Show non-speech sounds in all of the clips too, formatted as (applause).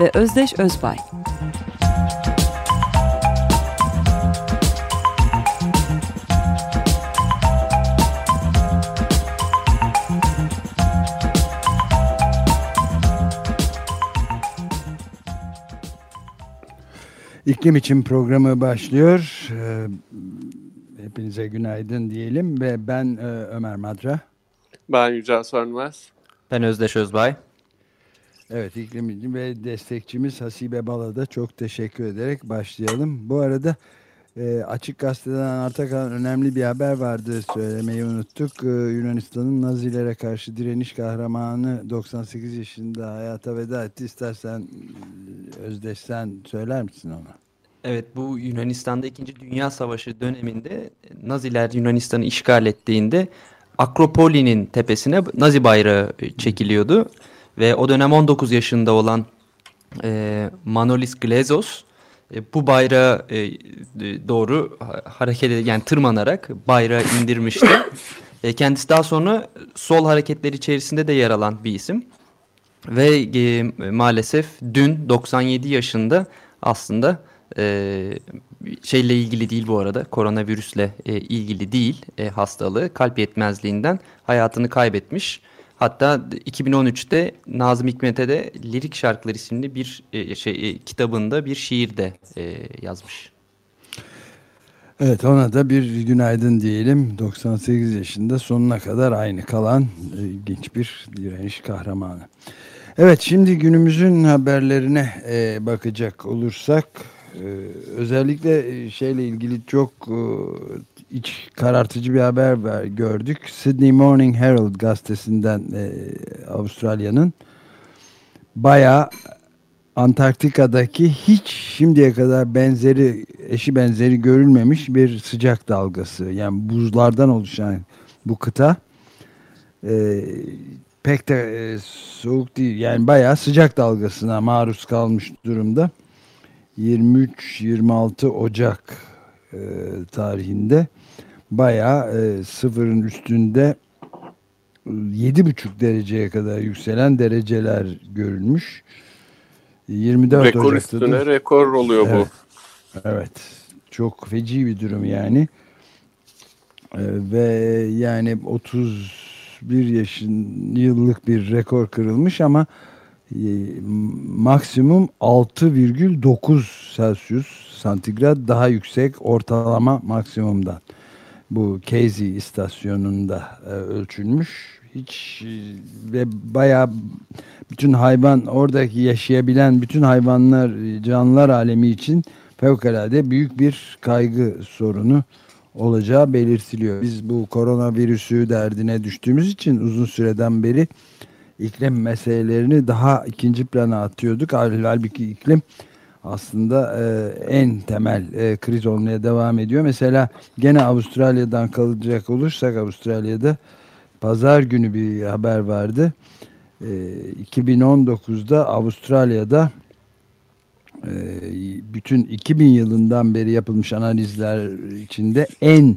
ve Özdeş Özbay. İklim için programı başlıyor. Ee, hepinize günaydın diyelim ve ben e, Ömer Madra. Ben Yücel Sönmez. Ben Özdeş Özbay. Evet iklim ve destekçimiz Hasibe Bala'da çok teşekkür ederek başlayalım. Bu arada e, Açık Gazete'den arta kalan önemli bir haber vardı söylemeyi unuttuk. E, Yunanistan'ın Nazilere karşı direniş kahramanı 98 yaşında hayata veda etti. İstersen Özdeş sen söyler misin onu? Evet bu Yunanistan'da 2. Dünya Savaşı döneminde Naziler Yunanistan'ı işgal ettiğinde Akropoli'nin tepesine Nazi bayrağı çekiliyordu. Ve o dönem 19 yaşında olan e, Manolis Glezos e, bu bayrağı e, doğru hareket yani tırmanarak bayrağı indirmişti. e, kendisi daha sonra sol hareketler içerisinde de yer alan bir isim. Ve e, maalesef dün 97 yaşında aslında e, şeyle ilgili değil bu arada koronavirüsle e, ilgili değil e, hastalığı kalp yetmezliğinden hayatını kaybetmiş. Hatta 2013'te Nazım Hikmet'e de Lirik Şarkılar isimli bir e, şey e, kitabında bir şiir de e, yazmış. Evet ona da bir günaydın diyelim. 98 yaşında sonuna kadar aynı kalan ilginç bir direniş kahramanı. Evet şimdi günümüzün haberlerine e, bakacak olursak e, özellikle şeyle ilgili çok e, iç karartıcı bir haber ver, gördük. Sydney Morning Herald gazetesinden e, Avustralya'nın bayağı Antarktika'daki hiç şimdiye kadar benzeri eşi benzeri görülmemiş bir sıcak dalgası. Yani buzlardan oluşan bu kıta e, pek de e, soğuk değil. Yani bayağı sıcak dalgasına maruz kalmış durumda. 23-26 Ocak e, tarihinde bayağı e, sıfırın üstünde yedi buçuk dereceye kadar yükselen dereceler görülmüş. 24 rekor Ocak'ta üstüne da, rekor oluyor evet, bu. Evet. Çok feci bir durum yani. Ee, ve yani 31 yaşın yıllık bir rekor kırılmış ama e, maksimum 6,9 Celsius santigrat daha yüksek ortalama maksimumdan. Bu Casey istasyonunda e, ölçülmüş. Hiç e, ve bayağı bütün hayvan oradaki yaşayabilen bütün hayvanlar canlılar alemi için fevkalade büyük bir kaygı sorunu olacağı belirtiliyor. Biz bu koronavirüsü derdine düştüğümüz için uzun süreden beri iklim meselelerini daha ikinci plana atıyorduk. Halbuki iklim aslında e, en temel e, kriz olmaya devam ediyor. Mesela gene Avustralya'dan kalacak olursak Avustralya'da pazar günü bir haber vardı. E, 2019'da Avustralya'da e, bütün 2000 yılından beri yapılmış analizler içinde en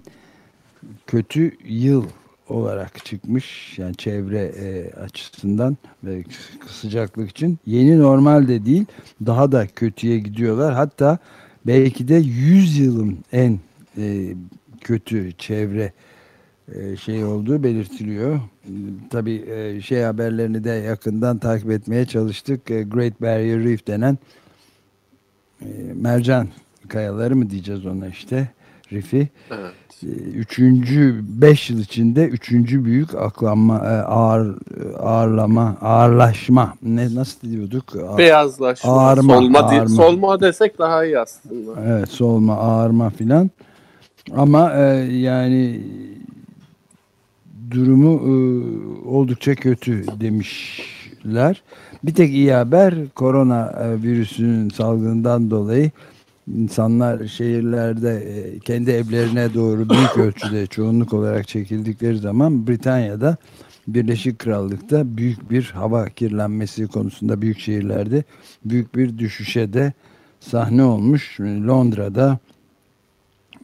kötü yıl olarak çıkmış. Yani çevre e, açısından ve sıcaklık için yeni normal de değil daha da kötüye gidiyorlar. Hatta belki de 100 yılın en e, kötü çevre e, şey olduğu belirtiliyor. Tabii e, şey haberlerini de yakından takip etmeye çalıştık. E, Great Barrier Reef denen e, mercan kayaları mı diyeceğiz ona işte. Reef'i. Evet. Üçüncü, beş yıl içinde üçüncü büyük aklanma, ağır, ağırlama, ağırlaşma. Ne, nasıl diyorduk? Beyazlaşma, ağarma, solma, ağarma. solma desek daha iyi aslında. Evet, solma, ağarma filan. Ama e, yani durumu e, oldukça kötü demiş düştüler. Bir tek iyi haber korona e, virüsünün salgından dolayı insanlar şehirlerde e, kendi evlerine doğru büyük (coughs) ölçüde çoğunluk olarak çekildikleri zaman Britanya'da Birleşik Krallık'ta büyük bir hava kirlenmesi konusunda büyük şehirlerde büyük bir düşüşe de sahne olmuş. Londra'da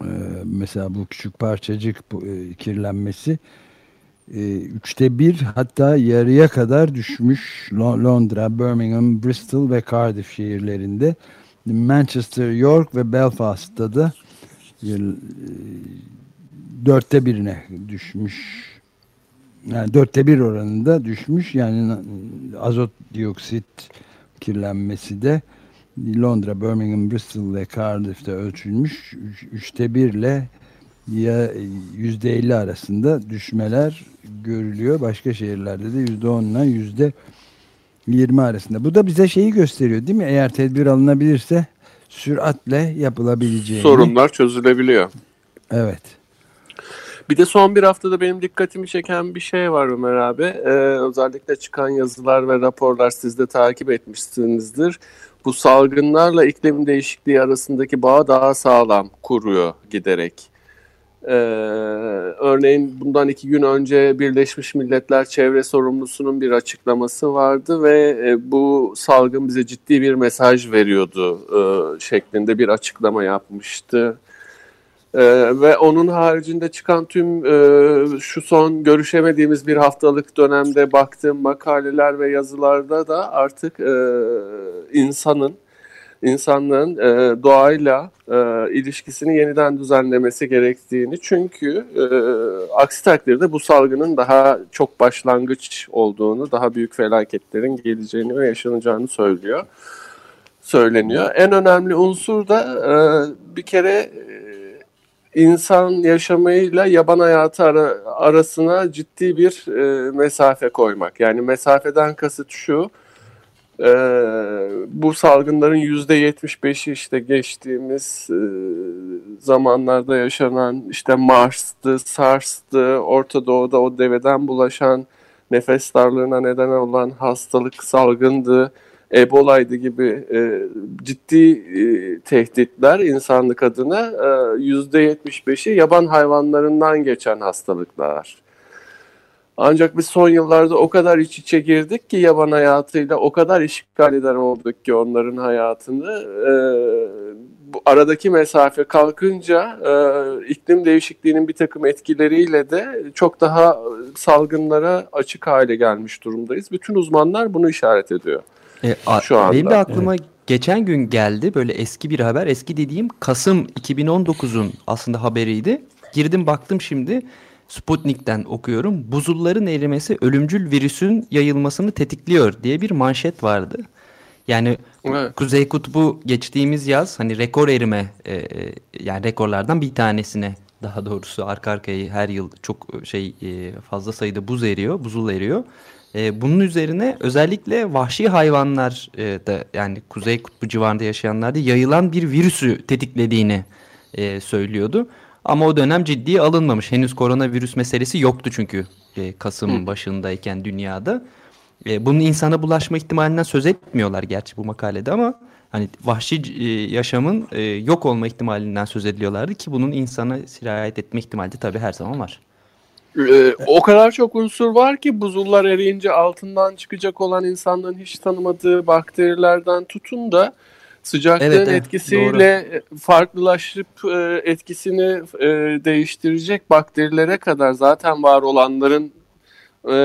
e, mesela bu küçük parçacık e, kirlenmesi üçte bir hatta yarıya kadar düşmüş Londra, Birmingham, Bristol ve Cardiff şehirlerinde Manchester, York ve Belfast'ta da e, dörtte birine düşmüş. Yani dörtte bir oranında düşmüş. Yani azot dioksit kirlenmesi de Londra, Birmingham, Bristol ve Cardiff'te ölçülmüş. Üçte birle ya yüzde elli arasında düşmeler görülüyor. Başka şehirlerde de yüzde onla yüzde 20 arasında. Bu da bize şeyi gösteriyor değil mi? Eğer tedbir alınabilirse süratle yapılabileceğini. Sorunlar çözülebiliyor. Evet. Bir de son bir haftada benim dikkatimi çeken bir şey var Ömer abi. Ee, özellikle çıkan yazılar ve raporlar siz de takip etmişsinizdir. Bu salgınlarla iklim değişikliği arasındaki bağ daha sağlam kuruyor giderek. Ee, örneğin bundan iki gün önce Birleşmiş Milletler Çevre Sorumlusu'nun bir açıklaması vardı ve e, bu salgın bize ciddi bir mesaj veriyordu e, şeklinde bir açıklama yapmıştı. E, ve onun haricinde çıkan tüm e, şu son görüşemediğimiz bir haftalık dönemde baktığım makaleler ve yazılarda da artık e, insanın insanlığın e, doğayla e, ilişkisini yeniden düzenlemesi gerektiğini çünkü e, aksi takdirde bu salgının daha çok başlangıç olduğunu, daha büyük felaketlerin geleceğini ve yaşanacağını söylüyor. Söyleniyor. En önemli unsur da e, bir kere e, insan yaşamıyla yaban hayatı ara, arasına ciddi bir e, mesafe koymak. Yani mesafeden kasıt şu, ee, bu salgınların yüzde yetmiş beşi işte geçtiğimiz e, zamanlarda yaşanan işte Mars'tı, SARS'tı, Orta Doğu'da o deveden bulaşan nefes darlığına neden olan hastalık salgındı, Ebola'ydı gibi e, ciddi e, tehditler insanlık adına e, yüzde yetmiş beşi yaban hayvanlarından geçen hastalıklar. Ancak biz son yıllarda o kadar iç içe girdik ki yaban hayatıyla o kadar işgal eden olduk ki onların hayatını. E, bu aradaki mesafe kalkınca e, iklim değişikliğinin bir takım etkileriyle de çok daha salgınlara açık hale gelmiş durumdayız. Bütün uzmanlar bunu işaret ediyor. E, a, şu anda. Benim de aklıma evet. geçen gün geldi böyle eski bir haber. Eski dediğim Kasım 2019'un aslında haberiydi. Girdim baktım şimdi Sputnik'ten okuyorum. Buzulların erimesi ölümcül virüsün yayılmasını tetikliyor diye bir manşet vardı. Yani evet. Kuzey Kutbu geçtiğimiz yaz hani rekor erime e, e, yani rekorlardan bir tanesine daha doğrusu arka arkaya her yıl çok şey e, fazla sayıda buz eriyor, buzul eriyor. E, bunun üzerine özellikle vahşi hayvanlar e, da yani Kuzey Kutbu civarında yaşayanlarda yayılan bir virüsü tetiklediğini e, söylüyordu. Ama o dönem ciddiye alınmamış. Henüz koronavirüs meselesi yoktu çünkü e, Kasım Hı. başındayken dünyada. E, bunun insana bulaşma ihtimalinden söz etmiyorlar gerçi bu makalede ama hani vahşi e, yaşamın e, yok olma ihtimalinden söz ediliyorlardı ki bunun insana sirayet etme ihtimali de tabii her zaman var. Ee, o kadar çok unsur var ki buzullar eriyince altından çıkacak olan insanların hiç tanımadığı bakterilerden tutun da sıcaklığın evet, evet, etkisiyle doğru. farklılaşıp e, etkisini e, değiştirecek bakterilere kadar zaten var olanların e,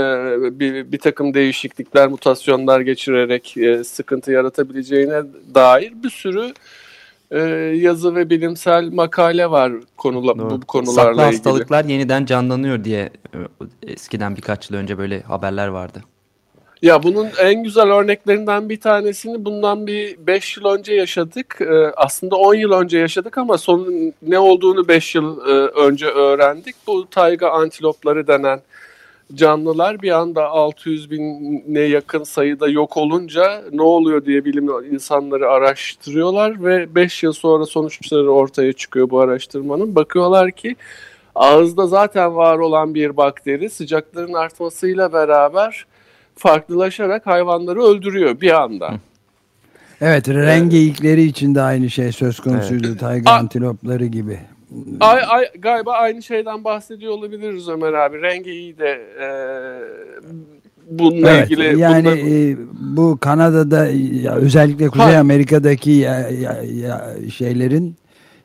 bir, bir takım değişiklikler, mutasyonlar geçirerek sıkıntı yaratabileceğine dair bir sürü yazı ve bilimsel makale var konula, bu konularla Saklı ilgili. hastalıklar yeniden canlanıyor diye eskiden birkaç yıl önce böyle haberler vardı. Ya bunun en güzel örneklerinden bir tanesini bundan bir 5 yıl önce yaşadık. Ee, aslında 10 yıl önce yaşadık ama sonun ne olduğunu 5 yıl e, önce öğrendik. Bu tayga antilopları denen canlılar bir anda 600 bine yakın sayıda yok olunca ne oluyor diye bilim insanları araştırıyorlar ve 5 yıl sonra sonuçları ortaya çıkıyor bu araştırmanın. Bakıyorlar ki ağızda zaten var olan bir bakteri sıcakların artmasıyla beraber farklılaşarak hayvanları öldürüyor bir anda. Evet ren geyikleri için de aynı şey söz konusuydu. Evet. Tayga antilopları gibi. Ay, ay, galiba aynı şeyden bahsediyor olabiliriz Ömer abi. Rengeyi de e, bununla Evet, ilgili yani bununla- e, bu Kanada'da ya, özellikle Kuzey Ha. Amerika'daki ya- ya- ya- şeylerin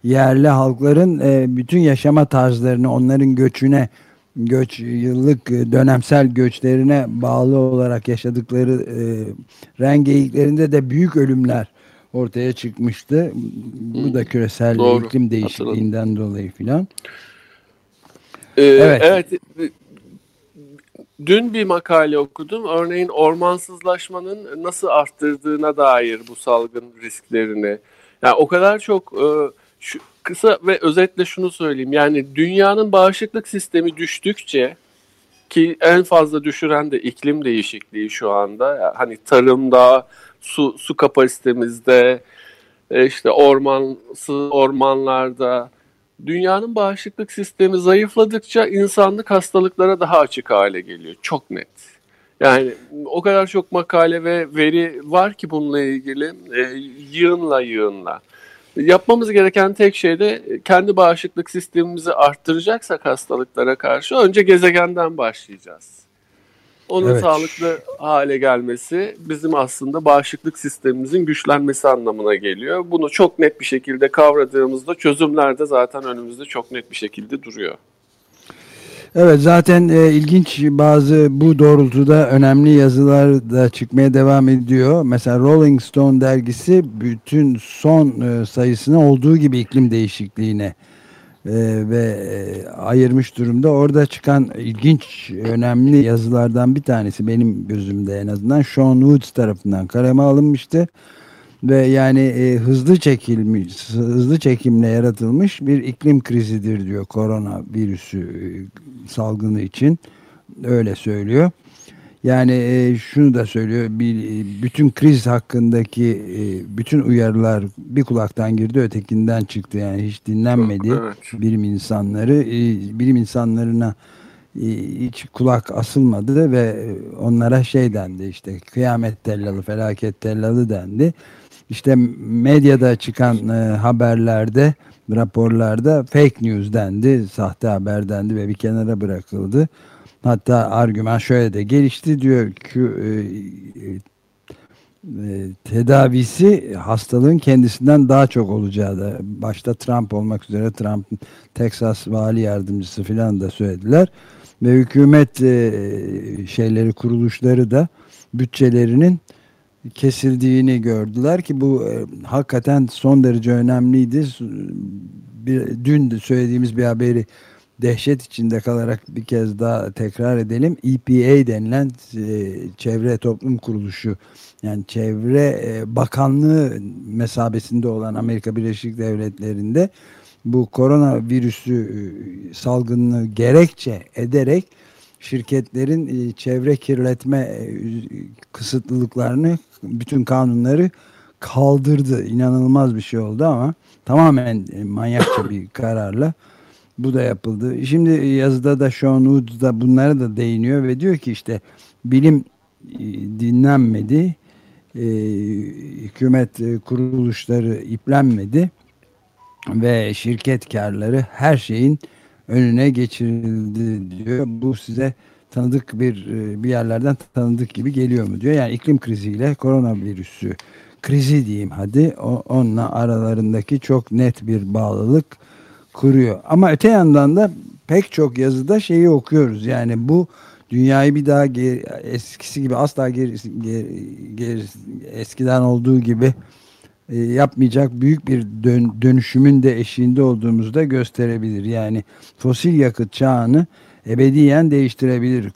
yerli halkların e, bütün yaşama tarzlarını onların göçüne göç yıllık e, dönemsel göçlerine bağlı olarak yaşadıkları e, ren geyiklerinde de büyük ölümler ortaya çıkmıştı. Bu da küresel Doğru, iklim değişikliğinden dolayı filan. Ee, Evet. evet. Dün bir makale okudum. Örneğin ormansızlaşmanın nasıl arttırdığına dair bu salgın risklerini. Yani o kadar çok e, şu, kısa ve özetle şunu söyleyeyim. Yani dünyanın bağışıklık sistemi düştükçe ki en fazla düşüren de iklim değişikliği şu anda. Yani hani tarımda, su su kapasitemizde, e, işte ormansız ormanlarda dünyanın bağışıklık sistemi zayıfladıkça insanlık hastalıklara daha açık hale geliyor. Çok net. Yani o kadar çok makale ve veri var ki bununla ilgili e, yığınla yığınla. Yapmamız gereken tek şey de kendi bağışıklık sistemimizi arttıracaksak hastalıklara karşı önce gezegenden başlayacağız. Onun Evet. sağlıklı hale gelmesi bizim aslında bağışıklık sistemimizin güçlenmesi anlamına geliyor. Bunu çok net bir şekilde kavradığımızda çözümler de zaten önümüzde çok net bir şekilde duruyor. Evet zaten e, ilginç bazı bu doğrultuda önemli yazılar da çıkmaya devam ediyor. Mesela Rolling Stone dergisi bütün son e, sayısını olduğu gibi iklim değişikliğine e, ve e, ayırmış durumda. Orada çıkan ilginç önemli yazılardan bir tanesi benim gözümde en azından Sean Woods tarafından kaleme alınmıştı. Ve yani e, hızlı çekilmiş, hızlı çekimle yaratılmış bir iklim krizidir diyor korona virüsü e, salgını için. Öyle söylüyor. Yani e, şunu da söylüyor. Bir, e, bütün kriz hakkındaki e, bütün uyarılar bir kulaktan girdi ötekinden çıktı. Yani hiç dinlenmedi. Evet. Bilim insanları e, bilim insanlarına e, hiç kulak asılmadı ve e, onlara şey dendi işte kıyamet tellalı felaket tellalı dendi. İşte medyada çıkan e, haberlerde raporlarda fake news dendi sahte haber dendi ve bir kenara bırakıldı. Hatta argüman şöyle de gelişti diyor ki e, e, tedavisi hastalığın kendisinden daha çok olacağı da başta Trump olmak üzere Trump Texas vali yardımcısı filan da söylediler ve hükümet e, şeyleri kuruluşları da bütçelerinin kesildiğini gördüler ki bu e, hakikaten son derece önemliydi. Bir, dün de söylediğimiz bir haberi dehşet içinde kalarak bir kez daha tekrar edelim. EPA denilen e, çevre toplum kuruluşu yani çevre e, bakanlığı mesabesinde olan Amerika Birleşik Devletleri'nde bu koronavirüsü salgınını gerekçe ederek şirketlerin e, çevre kirletme e, kısıtlılıklarını bütün kanunları kaldırdı. İnanılmaz bir şey oldu ama tamamen e, manyakça bir (coughs) kararla bu da yapıldı. Şimdi yazıda da Sean Woods da bunlara da değiniyor ve diyor ki işte bilim dinlenmedi. Hükümet kuruluşları iplenmedi ve şirket karları her şeyin önüne geçirildi diyor. Bu size tanıdık bir bir yerlerden tanıdık gibi geliyor mu diyor. Yani iklim kriziyle koronavirüsü krizi diyeyim hadi onunla aralarındaki çok net bir bağlılık kuruyor. Ama öte yandan da pek çok yazıda şeyi okuyoruz. Yani bu dünyayı bir daha geri, eskisi gibi asla geri, geri, eskiden olduğu gibi e, yapmayacak büyük bir dön, dönüşümün de eşiğinde olduğumuzu da gösterebilir. Yani fosil yakıt çağını ebediyen değiştirebilir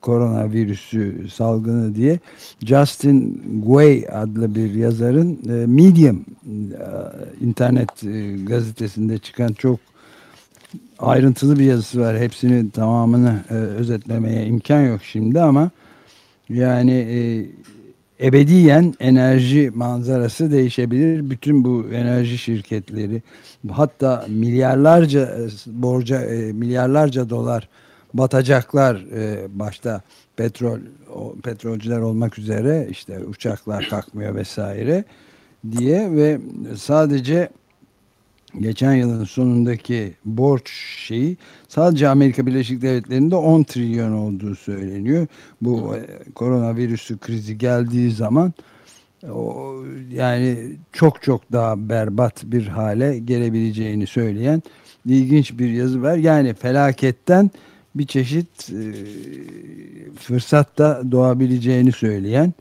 koronavirüsü salgını diye Justin Guay adlı bir yazarın e, Medium internet e, gazetesinde çıkan çok ayrıntılı bir yazısı var. Hepsini tamamını e, özetlemeye imkan yok şimdi ama yani e, ebediyen enerji manzarası değişebilir. Bütün bu enerji şirketleri hatta milyarlarca borca milyarlarca dolar batacaklar e, başta petrol petrolcüler olmak üzere işte uçaklar kalkmıyor vesaire diye ve sadece geçen yılın sonundaki borç şeyi sadece Amerika Birleşik Devletleri'nde 10 trilyon olduğu söyleniyor. Bu e, koronavirüsü krizi geldiği zaman o, yani çok çok daha berbat bir hale gelebileceğini söyleyen ilginç bir yazı var. Yani felaketten bir çeşit e, fırsat da doğabileceğini söyleyen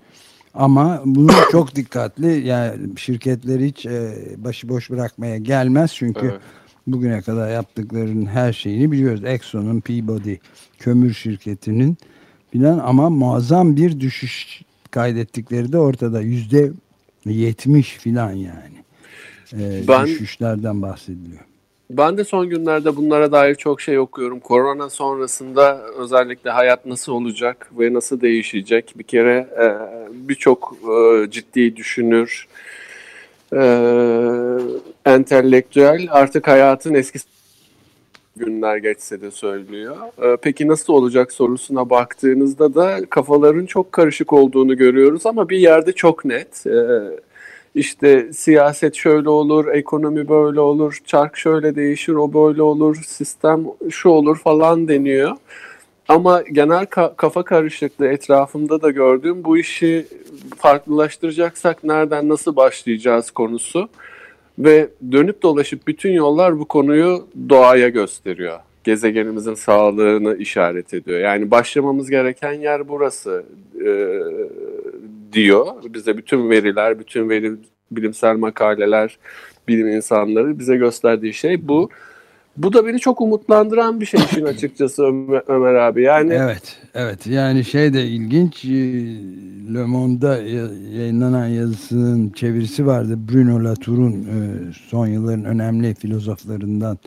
ama bunu (coughs) çok dikkatli yani şirketleri hiç e, başıboş bırakmaya gelmez çünkü evet. bugüne kadar yaptıklarının her şeyini biliyoruz. Exxon'un Peabody kömür şirketinin filan ama muazzam bir düşüş kaydettikleri de ortada yüzde yetmiş filan yani e, ben, düşüşlerden bahsediliyor. Ben de son günlerde bunlara dair çok şey okuyorum. Korona sonrasında özellikle hayat nasıl olacak ve nasıl değişecek? Bir kere e, birçok e, ciddi düşünür, e, entelektüel artık hayatın eskisi günler geçse de söylüyor. E, peki nasıl olacak sorusuna baktığınızda da kafaların çok karışık olduğunu görüyoruz ama bir yerde çok net. E, işte siyaset şöyle olur, ekonomi böyle olur, çark şöyle değişir, o böyle olur, sistem şu olur falan deniyor. Ama genel ka- kafa karışıklığı etrafımda da gördüğüm bu işi farklılaştıracaksak nereden nasıl başlayacağız konusu. Ve dönüp dolaşıp bütün yollar bu konuyu doğaya gösteriyor. Gezegenimizin sağlığını işaret ediyor. Yani başlamamız gereken yer burası e, diyor. Bize bütün veriler, bütün veri, bilimsel makaleler, bilim insanları bize gösterdiği şey bu. Bu da beni çok umutlandıran bir şey işin (laughs) açıkçası Ömer, Ömer abi. Yani Evet, evet. Yani şey de ilginç. E, Le Monde'da yayınlanan yazısının çevirisi vardı. Bruno Latour'un e, son yılların önemli filozoflarından,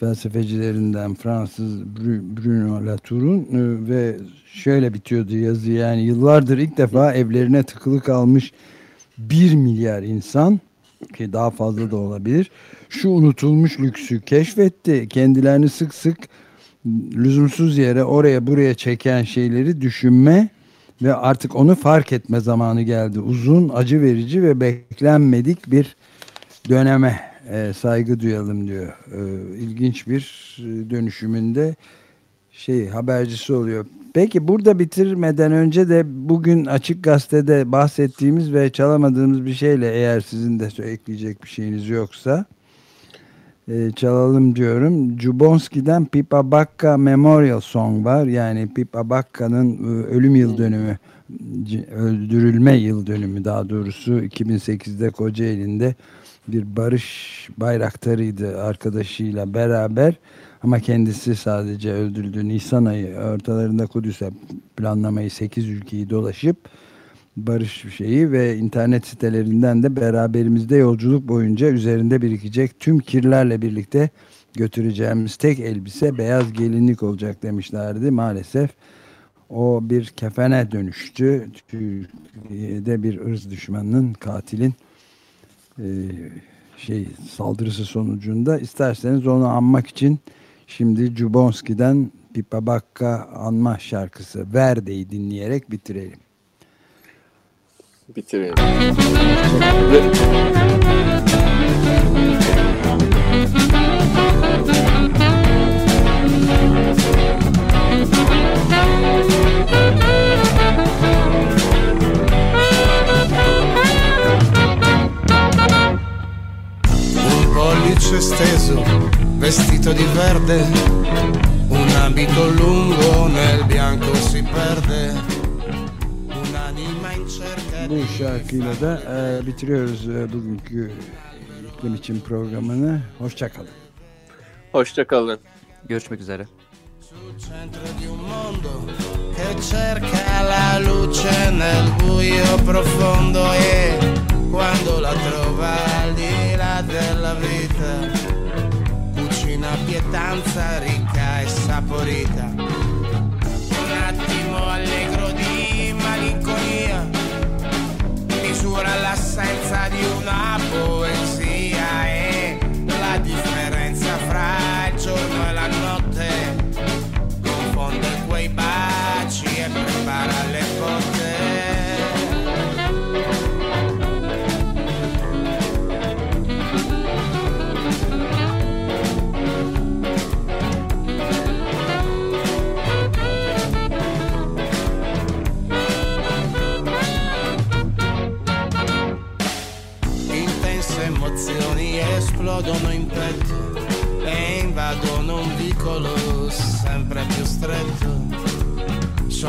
felsefecilerinden Fransız Bruno Latour'un e, ve şöyle bitiyordu yazı. Yani yıllardır ilk defa evlerine tıkılı kalmış bir milyar insan ki daha fazla da olabilir şu unutulmuş lüksü keşfetti. Kendilerini sık sık lüzumsuz yere oraya buraya çeken şeyleri düşünme ve artık onu fark etme zamanı geldi. Uzun, acı verici ve beklenmedik bir döneme e, saygı duyalım diyor. E, ilginç bir dönüşümünde şey habercisi oluyor. Peki burada bitirmeden önce de bugün Açık Gazete'de bahsettiğimiz ve çalamadığımız bir şeyle eğer sizin de ekleyecek bir şeyiniz yoksa e, çalalım diyorum. Jubonski'den Pipa Bakka Memorial Song var. Yani Pipa Bakka'nın e, ölüm yıl dönümü, öldürülme yıl dönümü daha doğrusu 2008'de Kocaeli'nde bir barış bayraktarıydı arkadaşıyla beraber. Ama kendisi sadece öldürüldü. Nisan ayı ortalarında Kudüs'e planlamayı 8 ülkeyi dolaşıp barış şeyi ve internet sitelerinden de beraberimizde yolculuk boyunca üzerinde birikecek tüm kirlerle birlikte götüreceğimiz tek elbise beyaz gelinlik olacak demişlerdi. Maalesef o bir kefene dönüştü. Türkiye'de bir ırz düşmanının katilin e, şey saldırısı sonucunda isterseniz onu anmak için Şimdi Jubonski'den Pipa Bakka anma şarkısı Verde'yi dinleyerek bitirelim. Bitirelim. Un pollice steso vestito di verde, un abito lungo nel bianco si perde. Un'anima in cerca Bu şarkıyla da e, bitiriyoruz e, bugünkü iklim için programını. Hoşçakalın. Hoşçakalın. Görüşmek üzere. centro di un mondo che cerca la luce nel buio profondo e quando la trova al di là della vita una pietanza ricca e saporita.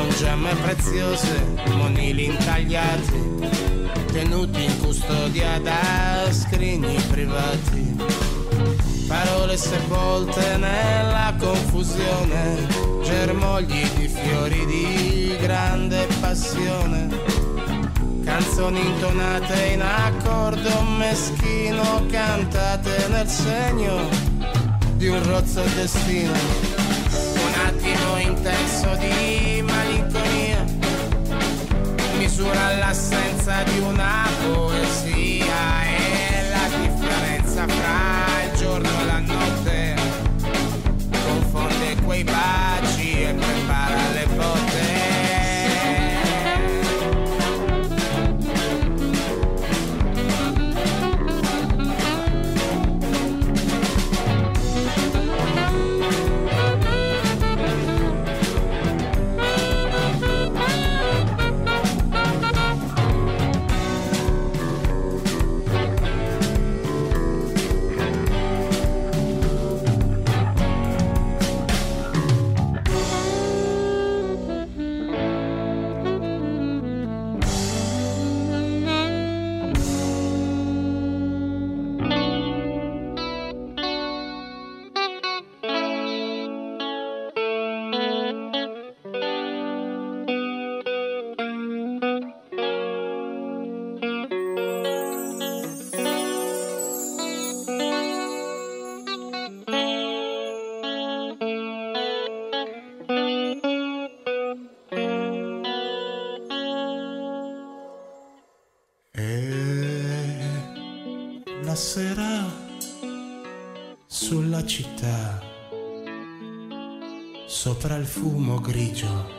Sono gemme preziose, monili intagliati, tenuti in custodia da scrigni privati. Parole sepolte nella confusione, germogli di fiori di grande passione canzoni intonate in accordo meschino, cantate nel segno di un rozzo destino. Un attimo intenso di misura l'assenza di una poesia e la differenza fra il giorno e la notte. Confonde quei baci e prepara passerà sulla città, sopra il fumo grigio.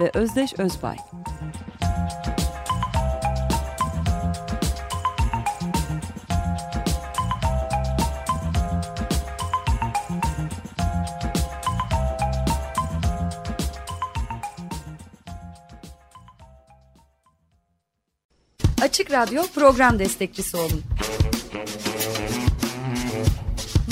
ve Özdeş Özbay. Açık Radyo program destekçisi olun.